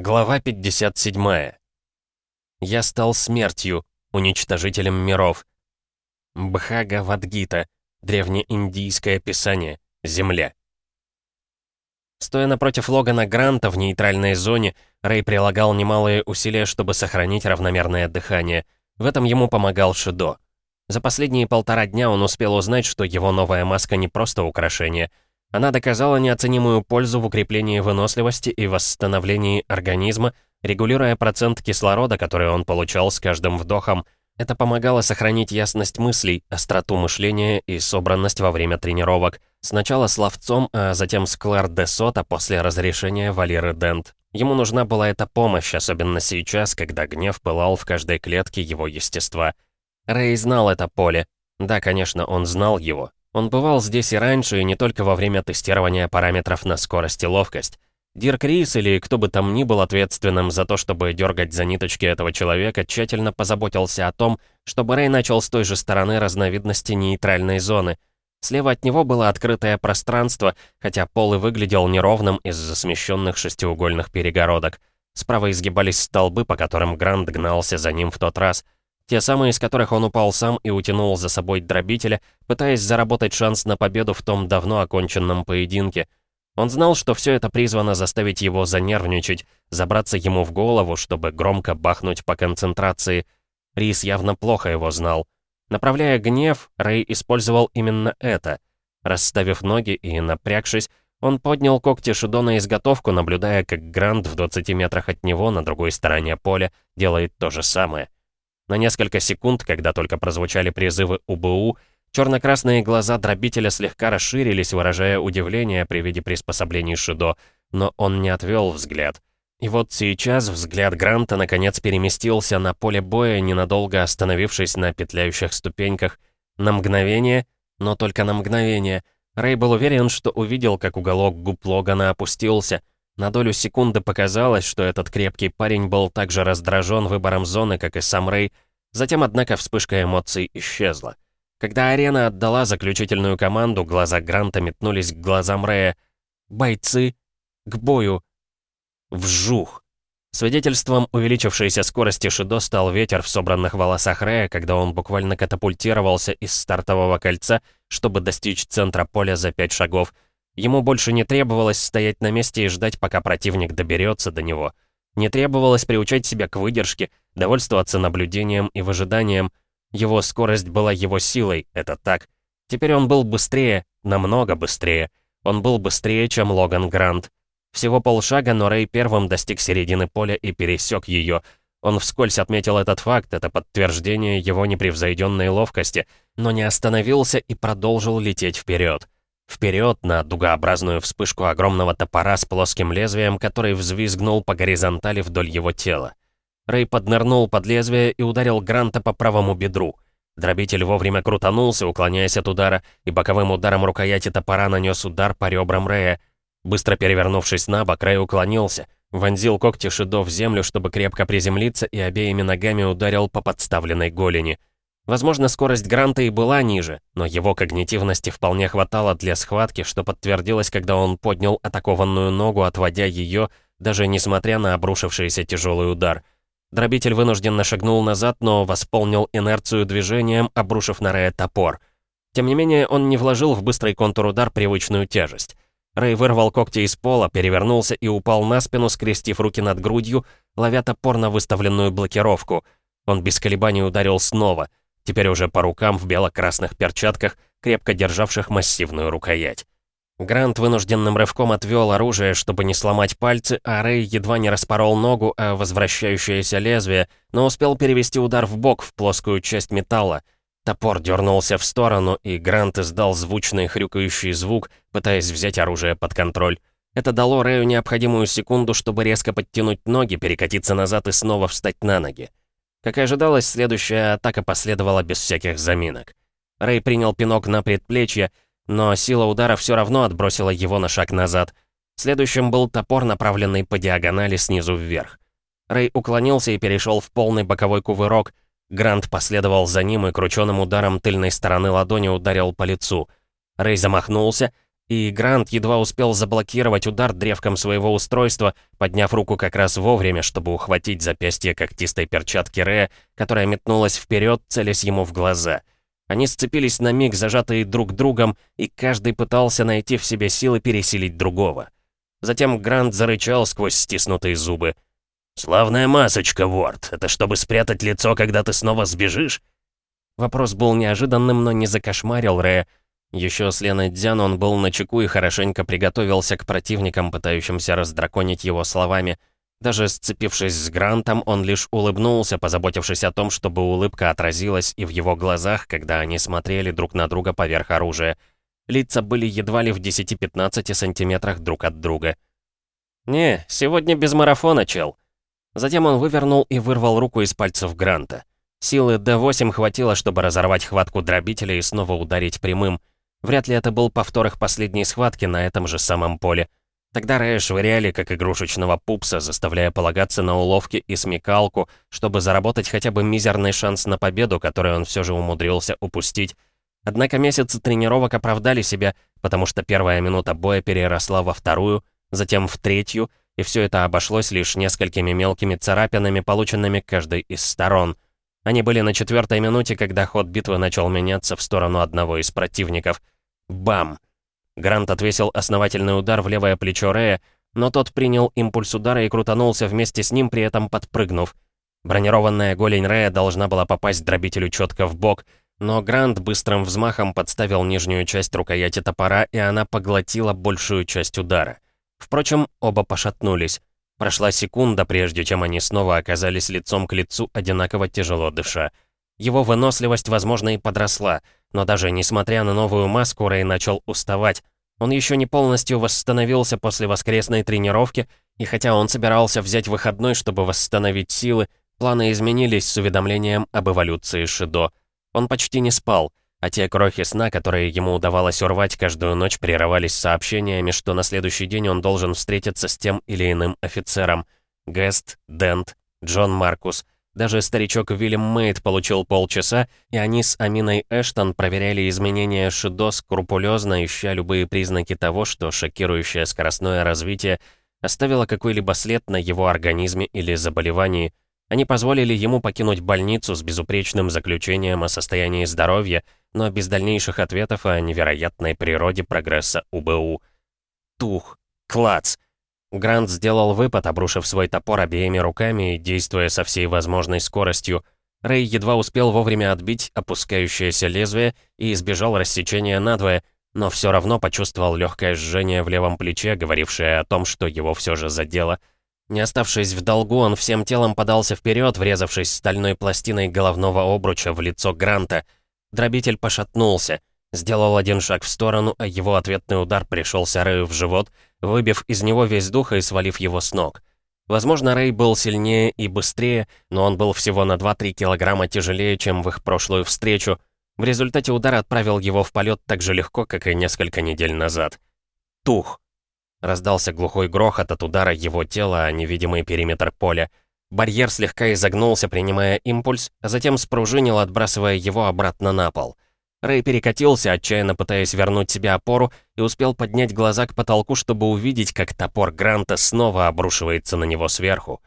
Глава 57. Я стал смертью, уничтожителем миров. Бхага Вадгита, древнеиндийское писание, Земля. Стоя напротив Логана Гранта в нейтральной зоне, Рэй прилагал немалые усилия, чтобы сохранить равномерное дыхание. В этом ему помогал Шидо. За последние полтора дня он успел узнать, что его новая маска не просто украшение — она доказала неоценимую пользу в укреплении выносливости и восстановлении организма, регулируя процент кислорода, который он получал с каждым вдохом. Это помогало сохранить ясность мыслей, остроту мышления и собранность во время тренировок. Сначала с ловцом, а затем с Клэр де Сота после разрешения Валеры Дент. Ему нужна была эта помощь, особенно сейчас, когда гнев пылал в каждой клетке его естества. Рэй знал это поле. Да, конечно, он знал его, он бывал здесь и раньше, и не только во время тестирования параметров на скорость и ловкость. Дирк Рис или кто бы там ни был ответственным за то, чтобы дергать за ниточки этого человека, тщательно позаботился о том, чтобы Рэй начал с той же стороны разновидности нейтральной зоны. Слева от него было открытое пространство, хотя пол и выглядел неровным из-за смещенных шестиугольных перегородок. Справа изгибались столбы, по которым Грант гнался за ним в тот раз — те самые, из которых он упал сам и утянул за собой дробителя, пытаясь заработать шанс на победу в том давно оконченном поединке. Он знал, что все это призвано заставить его занервничать, забраться ему в голову, чтобы громко бахнуть по концентрации. Рис явно плохо его знал. Направляя гнев, Рэй использовал именно это. Расставив ноги и напрягшись, он поднял когти Шидо на изготовку, наблюдая, как Грант в 20 метрах от него на другой стороне поля делает то же самое. На несколько секунд, когда только прозвучали призывы УБУ, черно-красные глаза дробителя слегка расширились, выражая удивление при виде приспособлений Шидо, но он не отвел взгляд. И вот сейчас взгляд Гранта наконец переместился на поле боя, ненадолго остановившись на петляющих ступеньках. На мгновение, но только на мгновение, Рэй был уверен, что увидел, как уголок губ Логана опустился — на долю секунды показалось, что этот крепкий парень был так же раздражен выбором зоны, как и сам Рэй. Затем, однако, вспышка эмоций исчезла. Когда арена отдала заключительную команду, глаза Гранта метнулись к глазам Рэя. «Бойцы! К бою!» Вжух! Свидетельством увеличившейся скорости Шидо стал ветер в собранных волосах Рэя, когда он буквально катапультировался из стартового кольца, чтобы достичь центра поля за пять шагов — Ему больше не требовалось стоять на месте и ждать, пока противник доберется до него. Не требовалось приучать себя к выдержке, довольствоваться наблюдением и выжиданием. Его скорость была его силой, это так. Теперь он был быстрее, намного быстрее. Он был быстрее, чем Логан Грант. Всего полшага, но Рэй первым достиг середины поля и пересек ее. Он вскользь отметил этот факт, это подтверждение его непревзойденной ловкости, но не остановился и продолжил лететь вперед. Вперед на дугообразную вспышку огромного топора с плоским лезвием, который взвизгнул по горизонтали вдоль его тела. Рэй поднырнул под лезвие и ударил Гранта по правому бедру. Дробитель вовремя крутанулся, уклоняясь от удара, и боковым ударом рукояти топора нанес удар по ребрам Рэя. Быстро перевернувшись на бок, Рэй уклонился, вонзил когти Шидо в землю, чтобы крепко приземлиться, и обеими ногами ударил по подставленной голени. Возможно, скорость Гранта и была ниже, но его когнитивности вполне хватало для схватки, что подтвердилось, когда он поднял атакованную ногу, отводя ее, даже несмотря на обрушившийся тяжелый удар. Дробитель вынужденно шагнул назад, но восполнил инерцию движением, обрушив на Рэя топор. Тем не менее, он не вложил в быстрый контур удар привычную тяжесть. Рэй вырвал когти из пола, перевернулся и упал на спину, скрестив руки над грудью, ловя топор на выставленную блокировку. Он без колебаний ударил снова — теперь уже по рукам в бело-красных перчатках, крепко державших массивную рукоять. Грант вынужденным рывком отвел оружие, чтобы не сломать пальцы, а Рэй едва не распорол ногу о возвращающееся лезвие, но успел перевести удар в бок в плоскую часть металла. Топор дернулся в сторону, и Грант издал звучный хрюкающий звук, пытаясь взять оружие под контроль. Это дало Рэю необходимую секунду, чтобы резко подтянуть ноги, перекатиться назад и снова встать на ноги. Как и ожидалось, следующая атака последовала без всяких заминок. Рэй принял пинок на предплечье, но сила удара все равно отбросила его на шаг назад. Следующим был топор, направленный по диагонали снизу вверх. Рэй уклонился и перешел в полный боковой кувырок. Грант последовал за ним и крученным ударом тыльной стороны ладони ударил по лицу. Рэй замахнулся, и Грант едва успел заблокировать удар древком своего устройства, подняв руку как раз вовремя, чтобы ухватить запястье когтистой перчатки Рея, которая метнулась вперед, целясь ему в глаза. Они сцепились на миг, зажатые друг другом, и каждый пытался найти в себе силы пересилить другого. Затем Грант зарычал сквозь стиснутые зубы. «Славная масочка, Ворд. Это чтобы спрятать лицо, когда ты снова сбежишь?» Вопрос был неожиданным, но не закошмарил Рэя. Еще с Леной Дзян он был на чеку и хорошенько приготовился к противникам, пытающимся раздраконить его словами. Даже сцепившись с Грантом, он лишь улыбнулся, позаботившись о том, чтобы улыбка отразилась и в его глазах, когда они смотрели друг на друга поверх оружия. Лица были едва ли в 10-15 сантиметрах друг от друга. «Не, сегодня без марафона, чел». Затем он вывернул и вырвал руку из пальцев Гранта. Силы D8 хватило, чтобы разорвать хватку дробителя и снова ударить прямым. Вряд ли это был повтор их последней схватки на этом же самом поле. Тогда Рэя швыряли, как игрушечного пупса, заставляя полагаться на уловки и смекалку, чтобы заработать хотя бы мизерный шанс на победу, который он все же умудрился упустить. Однако месяцы тренировок оправдали себя, потому что первая минута боя переросла во вторую, затем в третью, и все это обошлось лишь несколькими мелкими царапинами, полученными каждой из сторон — они были на четвертой минуте, когда ход битвы начал меняться в сторону одного из противников. Бам! Грант отвесил основательный удар в левое плечо Рея, но тот принял импульс удара и крутанулся вместе с ним, при этом подпрыгнув. Бронированная голень Рея должна была попасть дробителю четко в бок, но Грант быстрым взмахом подставил нижнюю часть рукояти топора, и она поглотила большую часть удара. Впрочем, оба пошатнулись. Прошла секунда, прежде чем они снова оказались лицом к лицу, одинаково тяжело дыша. Его выносливость, возможно, и подросла, но даже несмотря на новую маску, Рэй начал уставать. Он еще не полностью восстановился после воскресной тренировки, и хотя он собирался взять выходной, чтобы восстановить силы, планы изменились с уведомлением об эволюции Шидо. Он почти не спал, а те крохи сна, которые ему удавалось урвать каждую ночь, прерывались сообщениями, что на следующий день он должен встретиться с тем или иным офицером. Гест, Дент, Джон Маркус. Даже старичок Уильям Мейд получил полчаса, и они с Аминой Эштон проверяли изменения Шидо скрупулезно, ища любые признаки того, что шокирующее скоростное развитие оставило какой-либо след на его организме или заболевании. Они позволили ему покинуть больницу с безупречным заключением о состоянии здоровья, но без дальнейших ответов о невероятной природе прогресса УБУ. Тух! Клац! Грант сделал выпад, обрушив свой топор обеими руками и действуя со всей возможной скоростью. Рэй едва успел вовремя отбить опускающееся лезвие и избежал рассечения надвое, но все равно почувствовал легкое жжение в левом плече, говорившее о том, что его все же задело. Не оставшись в долгу, он всем телом подался вперед, врезавшись стальной пластиной головного обруча в лицо Гранта — Дробитель пошатнулся, сделал один шаг в сторону, а его ответный удар пришелся Рэю в живот, выбив из него весь дух и свалив его с ног. Возможно, Рэй был сильнее и быстрее, но он был всего на 2-3 килограмма тяжелее, чем в их прошлую встречу. В результате удар отправил его в полет так же легко, как и несколько недель назад. Тух! Раздался глухой грохот от удара его тела о невидимый периметр поля. Барьер слегка изогнулся, принимая импульс, а затем спружинил, отбрасывая его обратно на пол. Рэй перекатился, отчаянно пытаясь вернуть себе опору, и успел поднять глаза к потолку, чтобы увидеть, как топор Гранта снова обрушивается на него сверху.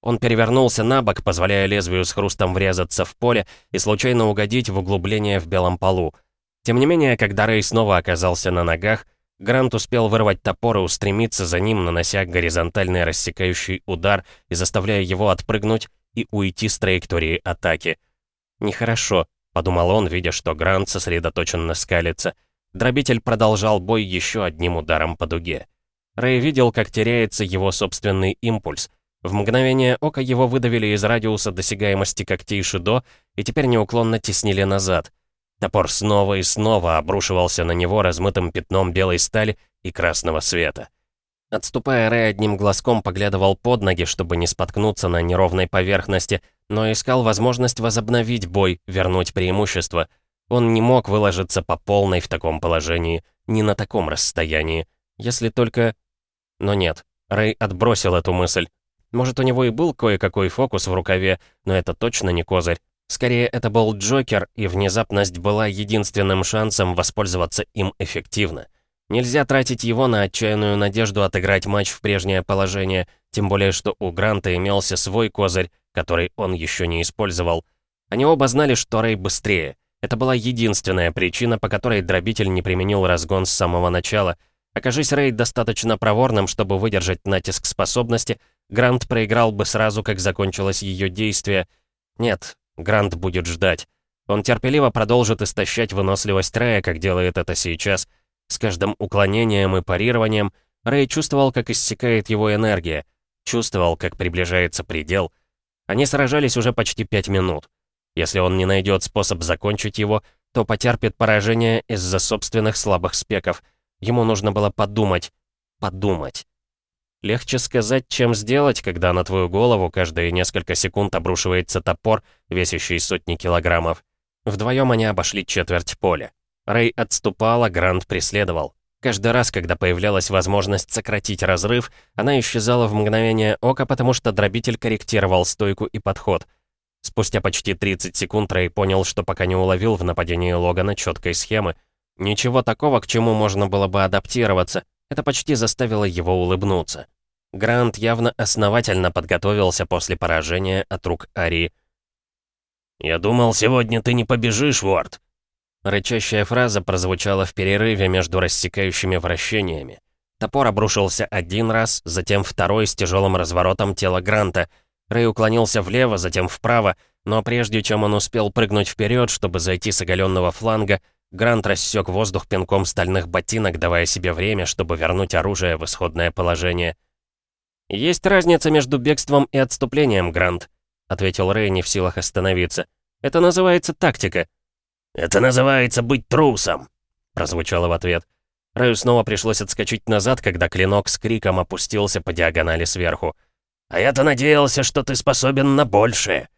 Он перевернулся на бок, позволяя лезвию с хрустом врезаться в поле и случайно угодить в углубление в белом полу. Тем не менее, когда Рэй снова оказался на ногах, Грант успел вырвать топор и устремиться за ним, нанося горизонтальный рассекающий удар и заставляя его отпрыгнуть и уйти с траектории атаки. «Нехорошо», — подумал он, видя, что Грант сосредоточенно скалится. Дробитель продолжал бой еще одним ударом по дуге. Рэй видел, как теряется его собственный импульс. В мгновение ока его выдавили из радиуса досягаемости когтей Шидо и теперь неуклонно теснили назад — Топор снова и снова обрушивался на него размытым пятном белой стали и красного света. Отступая, Рэй одним глазком поглядывал под ноги, чтобы не споткнуться на неровной поверхности, но искал возможность возобновить бой, вернуть преимущество. Он не мог выложиться по полной в таком положении, не на таком расстоянии. Если только... Но нет, Рэй отбросил эту мысль. Может, у него и был кое-какой фокус в рукаве, но это точно не козырь. Скорее, это был Джокер, и внезапность была единственным шансом воспользоваться им эффективно. Нельзя тратить его на отчаянную надежду отыграть матч в прежнее положение, тем более что у Гранта имелся свой козырь, который он еще не использовал. Они оба знали, что Рэй быстрее. Это была единственная причина, по которой дробитель не применил разгон с самого начала. Окажись Рэй достаточно проворным, чтобы выдержать натиск способности, Грант проиграл бы сразу, как закончилось ее действие. Нет, Грант будет ждать. Он терпеливо продолжит истощать выносливость Рэя, как делает это сейчас. С каждым уклонением и парированием Рэй чувствовал, как иссякает его энергия. Чувствовал, как приближается предел. Они сражались уже почти пять минут. Если он не найдет способ закончить его, то потерпит поражение из-за собственных слабых спеков. Ему нужно было подумать. Подумать. Легче сказать, чем сделать, когда на твою голову каждые несколько секунд обрушивается топор, весящий сотни килограммов. Вдвоем они обошли четверть поля. Рэй а Грант преследовал. Каждый раз, когда появлялась возможность сократить разрыв, она исчезала в мгновение ока, потому что дробитель корректировал стойку и подход. Спустя почти 30 секунд Рэй понял, что пока не уловил в нападении Логана четкой схемы. Ничего такого, к чему можно было бы адаптироваться. Это почти заставило его улыбнуться. Грант явно основательно подготовился после поражения от рук Ари. «Я думал, сегодня ты не побежишь, Уорд!» Рычащая фраза прозвучала в перерыве между рассекающими вращениями. Топор обрушился один раз, затем второй с тяжелым разворотом тела Гранта — Рэй уклонился влево, затем вправо, но прежде чем он успел прыгнуть вперед, чтобы зайти с оголенного фланга, Грант рассек воздух пинком стальных ботинок, давая себе время, чтобы вернуть оружие в исходное положение. «Есть разница между бегством и отступлением, Грант», — ответил Рэй, не в силах остановиться. «Это называется тактика». «Это называется быть трусом», — прозвучало в ответ. Рэю снова пришлось отскочить назад, когда клинок с криком опустился по диагонали сверху. А я-то надеялся, что ты способен на большее».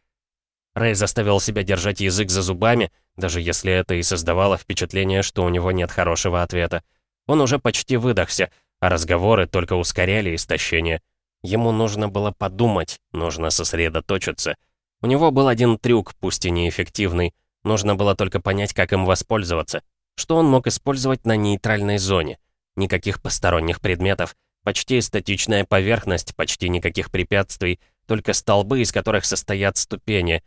Рэй заставил себя держать язык за зубами, даже если это и создавало впечатление, что у него нет хорошего ответа. Он уже почти выдохся, а разговоры только ускоряли истощение. Ему нужно было подумать, нужно сосредоточиться. У него был один трюк, пусть и неэффективный. Нужно было только понять, как им воспользоваться. Что он мог использовать на нейтральной зоне? Никаких посторонних предметов. Почти статичная поверхность, почти никаких препятствий, только столбы, из которых состоят ступени.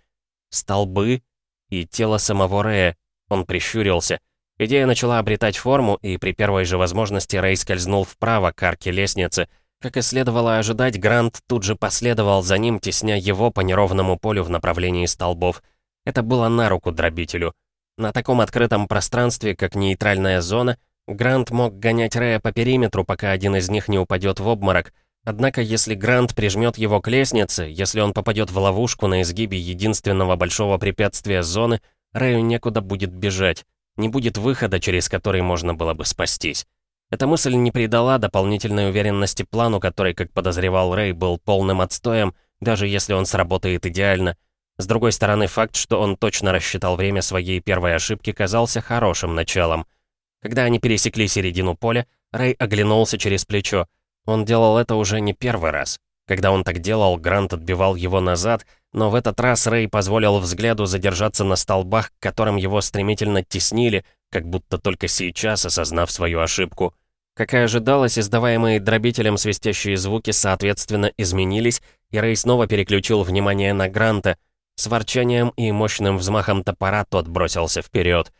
Столбы и тело самого Рэя. Он прищурился. Идея начала обретать форму, и при первой же возможности Рэй скользнул вправо к арке лестницы. Как и следовало ожидать, Грант тут же последовал за ним, тесня его по неровному полю в направлении столбов. Это было на руку дробителю. На таком открытом пространстве, как нейтральная зона, Грант мог гонять Рэя по периметру, пока один из них не упадет в обморок. Однако, если Грант прижмет его к лестнице, если он попадет в ловушку на изгибе единственного большого препятствия зоны, Рэю некуда будет бежать. Не будет выхода, через который можно было бы спастись. Эта мысль не придала дополнительной уверенности плану, который, как подозревал Рэй, был полным отстоем, даже если он сработает идеально. С другой стороны, факт, что он точно рассчитал время своей первой ошибки, казался хорошим началом — когда они пересекли середину поля, Рэй оглянулся через плечо. Он делал это уже не первый раз. Когда он так делал, Грант отбивал его назад, но в этот раз Рэй позволил взгляду задержаться на столбах, к которым его стремительно теснили, как будто только сейчас осознав свою ошибку. Как и ожидалось, издаваемые дробителем свистящие звуки соответственно изменились, и Рэй снова переключил внимание на Гранта. С ворчанием и мощным взмахом топора тот бросился вперед.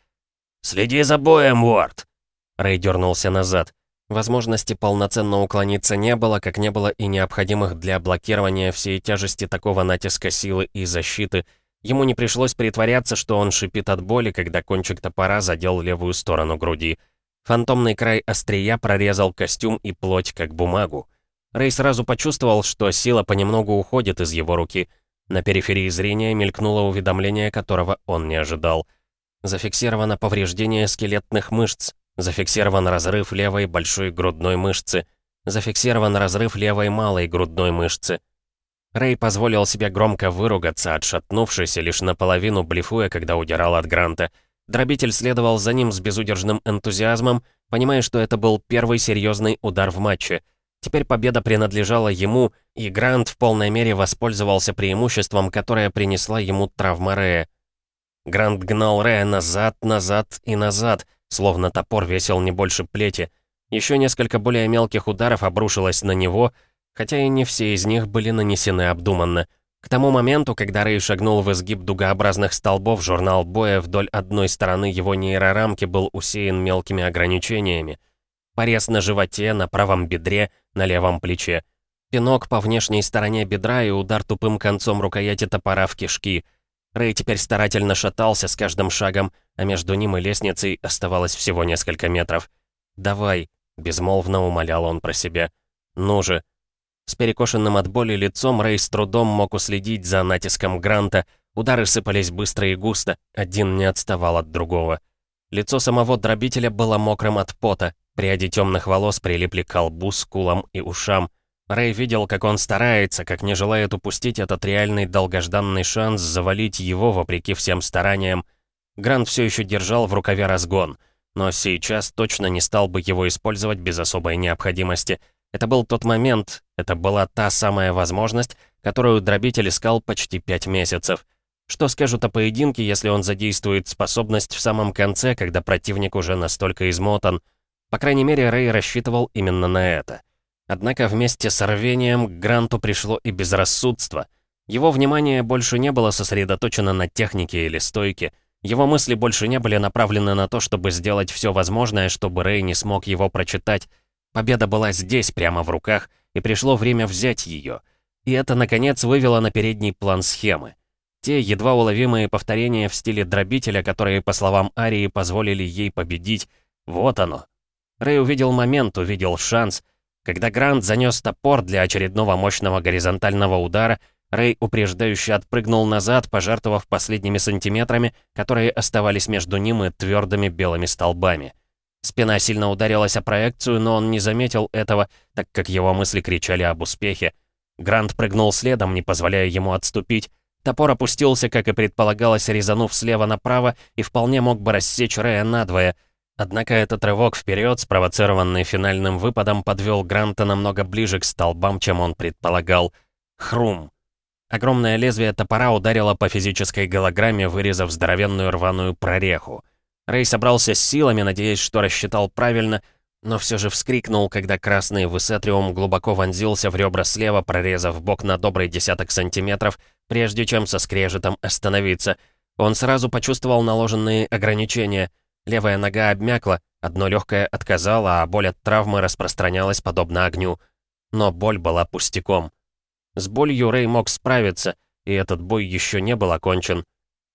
«Следи за боем, Уорд!» Рэй дернулся назад. Возможности полноценно уклониться не было, как не было и необходимых для блокирования всей тяжести такого натиска силы и защиты. Ему не пришлось притворяться, что он шипит от боли, когда кончик топора задел левую сторону груди. Фантомный край острия прорезал костюм и плоть, как бумагу. Рэй сразу почувствовал, что сила понемногу уходит из его руки. На периферии зрения мелькнуло уведомление, которого он не ожидал — Зафиксировано повреждение скелетных мышц. Зафиксирован разрыв левой большой грудной мышцы. Зафиксирован разрыв левой малой грудной мышцы. Рэй позволил себе громко выругаться, отшатнувшись и лишь наполовину блефуя, когда удирал от Гранта. Дробитель следовал за ним с безудержным энтузиазмом, понимая, что это был первый серьезный удар в матче. Теперь победа принадлежала ему, и Грант в полной мере воспользовался преимуществом, которое принесла ему травма Рэя. Грант гнал Рэя назад, назад и назад, словно топор весил не больше плети. Еще несколько более мелких ударов обрушилось на него, хотя и не все из них были нанесены обдуманно. К тому моменту, когда Рэй шагнул в изгиб дугообразных столбов, журнал боя вдоль одной стороны его нейрорамки был усеян мелкими ограничениями. Порез на животе, на правом бедре, на левом плече. Пинок по внешней стороне бедра и удар тупым концом рукояти топора в кишки. Рэй теперь старательно шатался с каждым шагом, а между ним и лестницей оставалось всего несколько метров. «Давай», — безмолвно умолял он про себя. «Ну же, с перекошенным от боли лицом Рэй с трудом мог уследить за натиском Гранта. Удары сыпались быстро и густо, один не отставал от другого. Лицо самого дробителя было мокрым от пота, пряди темных волос прилипли к колбу, скулам и ушам. Рэй видел, как он старается, как не желает упустить этот реальный долгожданный шанс завалить его вопреки всем стараниям. Грант все еще держал в рукаве разгон, но сейчас точно не стал бы его использовать без особой необходимости — это был тот момент, это была та самая возможность, которую дробитель искал почти пять месяцев. Что скажут о поединке, если он задействует способность в самом конце, когда противник уже настолько измотан? По крайней мере, Рэй рассчитывал именно на это. Однако вместе с рвением к Гранту пришло и безрассудство. Его внимание больше не было сосредоточено на технике или стойке. Его мысли больше не были направлены на то, чтобы сделать все возможное, чтобы Рэй не смог его прочитать, Победа была здесь, прямо в руках, и пришло время взять ее. И это, наконец, вывело на передний план схемы. Те едва уловимые повторения в стиле дробителя, которые, по словам Арии, позволили ей победить. Вот оно. Рэй увидел момент, увидел шанс. Когда Грант занес топор для очередного мощного горизонтального удара, Рэй упреждающе отпрыгнул назад, пожертвовав последними сантиметрами, которые оставались между ним и твердыми белыми столбами. Спина сильно ударилась о проекцию, но он не заметил этого, так как его мысли кричали об успехе. Грант прыгнул следом, не позволяя ему отступить. Топор опустился, как и предполагалось, резанув слева направо, и вполне мог бы рассечь Рэя надвое. Однако этот рывок вперед, спровоцированный финальным выпадом, подвел Гранта намного ближе к столбам, чем он предполагал. Хрум. Огромное лезвие топора ударило по физической голограмме, вырезав здоровенную рваную прореху. Рэй собрался с силами, надеясь, что рассчитал правильно, но все же вскрикнул, когда красный высетриум глубоко вонзился в ребра слева, прорезав бок на добрый десяток сантиметров, прежде чем со скрежетом остановиться. Он сразу почувствовал наложенные ограничения. Левая нога обмякла, одно легкое отказало, а боль от травмы распространялась подобно огню. Но боль была пустяком. С болью Рэй мог справиться, и этот бой еще не был окончен.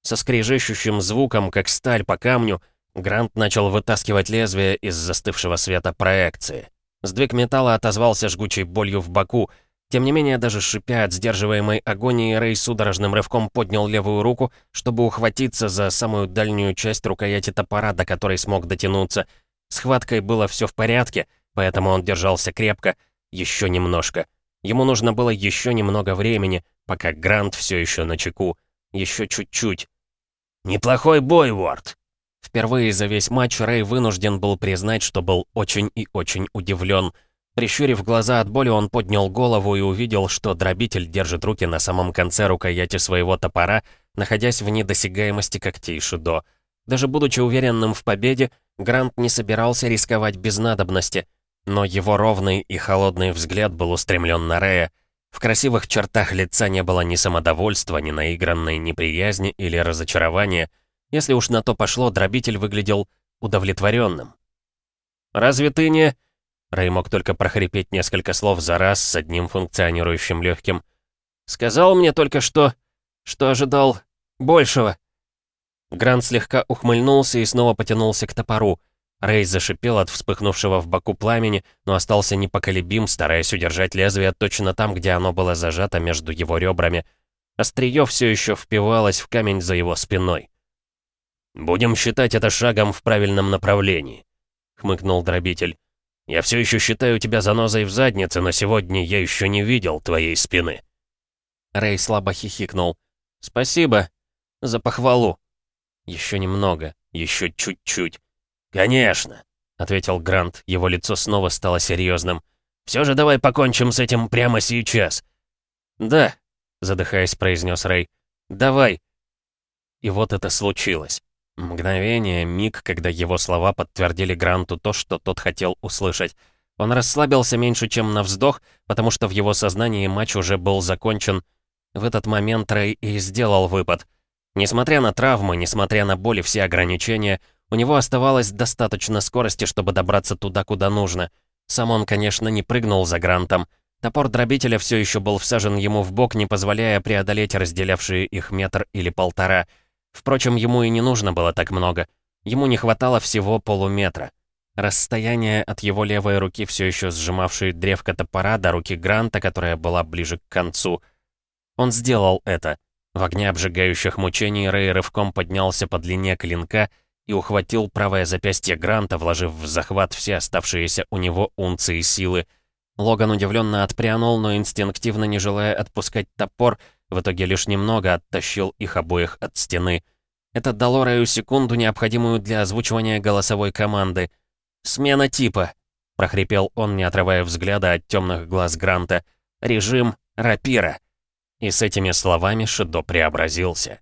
Со скрежещущим звуком, как сталь по камню, Грант начал вытаскивать лезвие из застывшего света проекции. Сдвиг металла отозвался жгучей болью в боку. Тем не менее, даже шипя от сдерживаемой агонии, Рэй судорожным рывком поднял левую руку, чтобы ухватиться за самую дальнюю часть рукояти топора, до которой смог дотянуться. С хваткой было все в порядке, поэтому он держался крепко, еще немножко. Ему нужно было еще немного времени, пока Грант все еще на чеку. Еще чуть-чуть. «Неплохой бой, Уорд!» Впервые за весь матч Рэй вынужден был признать, что был очень и очень удивлен. Прищурив глаза от боли, он поднял голову и увидел, что дробитель держит руки на самом конце рукояти своего топора, находясь в недосягаемости когтей Шидо. Даже будучи уверенным в победе, Грант не собирался рисковать без надобности, но его ровный и холодный взгляд был устремлен на Рэя. В красивых чертах лица не было ни самодовольства, ни наигранной неприязни или разочарования. Если уж на то пошло, дробитель выглядел удовлетворенным. «Разве ты не...» Рэй мог только прохрипеть несколько слов за раз с одним функционирующим легким. «Сказал мне только что, что ожидал большего». Грант слегка ухмыльнулся и снова потянулся к топору. Рэй зашипел от вспыхнувшего в боку пламени, но остался непоколебим, стараясь удержать лезвие точно там, где оно было зажато между его ребрами. Остриё все еще впивалось в камень за его спиной. «Будем считать это шагом в правильном направлении», — хмыкнул дробитель. «Я все еще считаю тебя занозой в заднице, но сегодня я еще не видел твоей спины». Рэй слабо хихикнул. «Спасибо за похвалу. Еще немного, еще чуть-чуть. «Конечно», — ответил Грант. Его лицо снова стало серьезным. «Все же давай покончим с этим прямо сейчас». «Да», — задыхаясь, произнес Рэй. «Давай». И вот это случилось. Мгновение, миг, когда его слова подтвердили Гранту то, что тот хотел услышать. Он расслабился меньше, чем на вздох, потому что в его сознании матч уже был закончен. В этот момент Рэй и сделал выпад. Несмотря на травмы, несмотря на боли, все ограничения, у него оставалось достаточно скорости, чтобы добраться туда, куда нужно. Сам он, конечно, не прыгнул за Грантом. Топор дробителя все еще был всажен ему в бок, не позволяя преодолеть разделявшие их метр или полтора. Впрочем, ему и не нужно было так много. Ему не хватало всего полуметра. Расстояние от его левой руки, все еще сжимавшей древко топора, до руки Гранта, которая была ближе к концу. Он сделал это. В огне обжигающих мучений Рэй рывком поднялся по длине клинка и ухватил правое запястье Гранта, вложив в захват все оставшиеся у него унции силы. Логан удивленно отпрянул, но инстинктивно не желая отпускать топор, в итоге лишь немного оттащил их обоих от стены. Это дало Рэю секунду, необходимую для озвучивания голосовой команды — «Смена типа», — прохрипел он, не отрывая взгляда от темных глаз Гранта. «Режим рапира». И с этими словами Шидо преобразился.